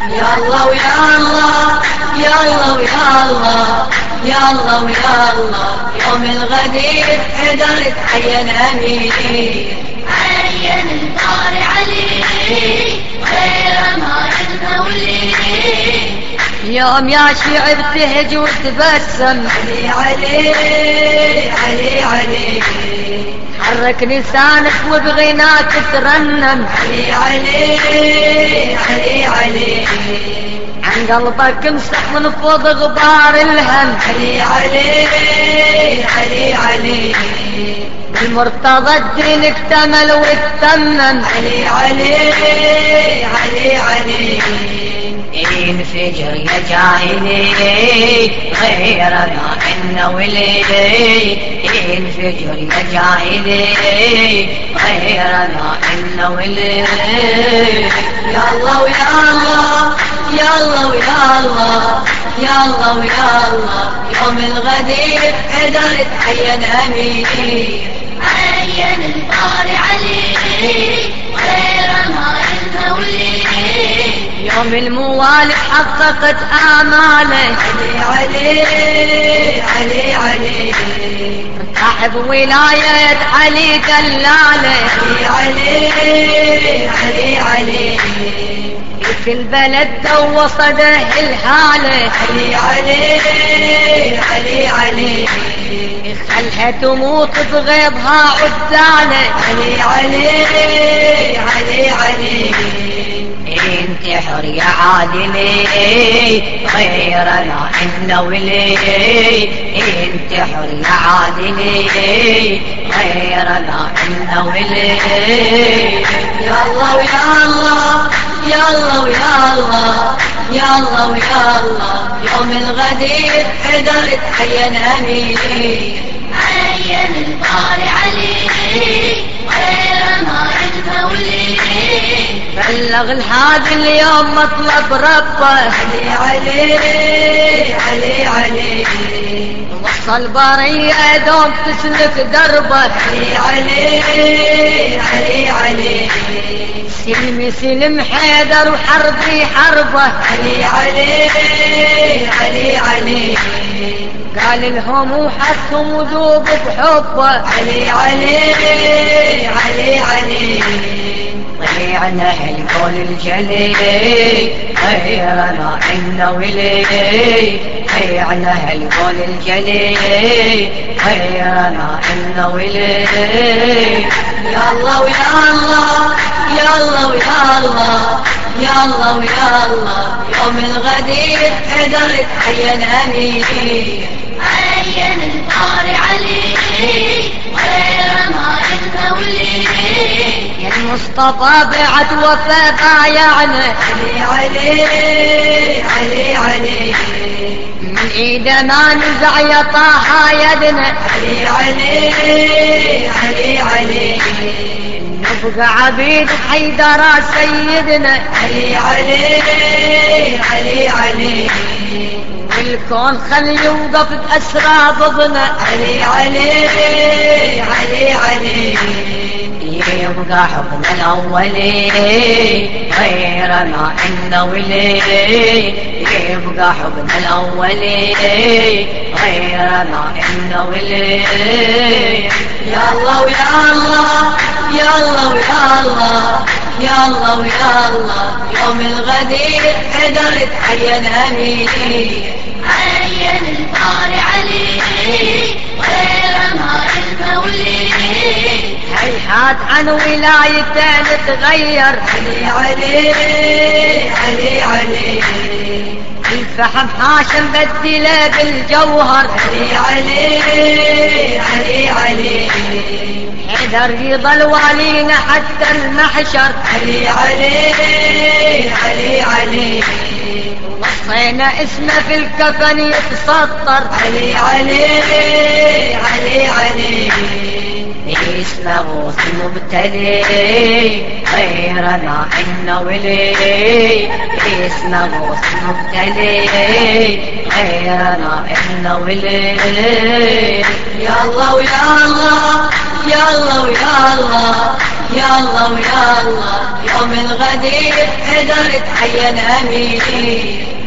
يا الله ويا الله يا الله ويا الله يا الله ويا الله. يوم الغدير حدر تعين امير عين الدار علي غير ما المولي يوم يا شيعي ابتهج وتبسم علي علي علي علي. حرك لسانك وبغناك ترنم علي علي علي علي. عن قلبك امسح من فوق غبار الهم. علي علي علي علي. المرتضى الدين اكتمل واتمم. علي علي علي علي. انفجر يا جاهلي غير ما إن ولي انفجر يا جاهلي غير ما إن ولي يا الله ويا الله يا الله ويا الله يا الله ويا الله. يوم الغدير حدر تعين امير عين الباري علي غير ما المولي يوم الموالد حققت آماله. علي علي علي علي صاحب ولاية علي دلالة علي علي علي في البلد دو صده الهالة. علي علي علي علي خلها تموت بغيبها عدالة. علي علي علي علي انتحر يا عادلي غيرنا إن ولي. انتحر يا عادلي غيرنا إن ولي. يا الله ويا الله يا الله ويا الله يا الله ويا الله. يوم الغدير حدر تعين امير عين الباري علي. غير ما المولي بلغ الهادي اليوم مطلب ربه. علي علي علي علي. وصل بريئة دوم تسلك دربه. علي علي علي علي. سلمي سلم حيدر وحربي حربه. علي علي علي علي. قال لهم وحسهم وذوب بحبه. علي علي علي علي. طلعنا الكون الجلي غيرنا إن ولي طلعنا الكون الجلي غيرنا إن ولي يا الله ويا الله يا الله ويا الله يا الله ويا الله يوم الغدير حدر تعين امير عين الباري علي غير ما المولي يا المصطفى بعد وفاة بايعنا. علي علي علي علي. من ايده ما نزع يا طه يدنا. علي علي علي علي. نبقى عبيد حيدر سيدنا. علي علي علي علي. والكون خلي يوقف بأسرى ضدنا علي علي علي علي. يبقى حكم الأولي. غير ما إن ولي. يبقى حكم الأولي. غير ما إن ولي. يا الله ويا الله يا الله ويا الله. يا الله ويا الله يوم الغدير حدر تعين امير عين الباري علي غير ما المولي. هيهات عن ولايته نتغير. علي علي علي علي. الفحم حاشم بدله بالجوهر علي علي علي علي. حيدر يضل والينا حتى المحشر. علي علي علي علي. وصينا اسمه في الكفن يتسطر. علي علي علي علي. اسمه اسم مبتلي غيرنا إن ولي. اسمه اسم مبتلي غيرنا إن ولي. يا الله ويا الله. يا الله ويا الله يا الله ويا الله يوم الغدير أمين عين